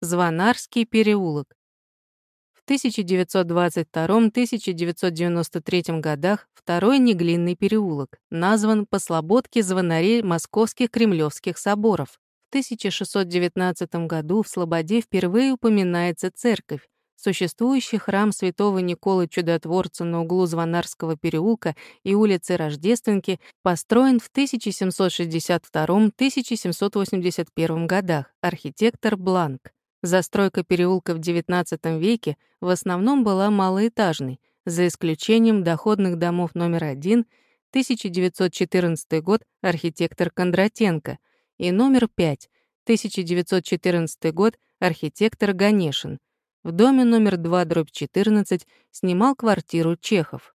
Звонарский переулок. В 1922-1993 годах второй Неглинный переулок назван по слободке звонарей московских кремлевских соборов. В 1619 году в Слободе впервые упоминается церковь, Существующий храм святого Николы Чудотворца на углу Звонарского переулка и улицы Рождественки построен в 1762-1781 годах, архитектор Бланк. Застройка переулка в XIX веке в основном была малоэтажной, за исключением доходных домов номер 1, 1914 год, архитектор Кондратенко, и номер 5, 1914 год, архитектор Ганешин. В доме номер 2, дробь 14, снимал квартиру Чехов.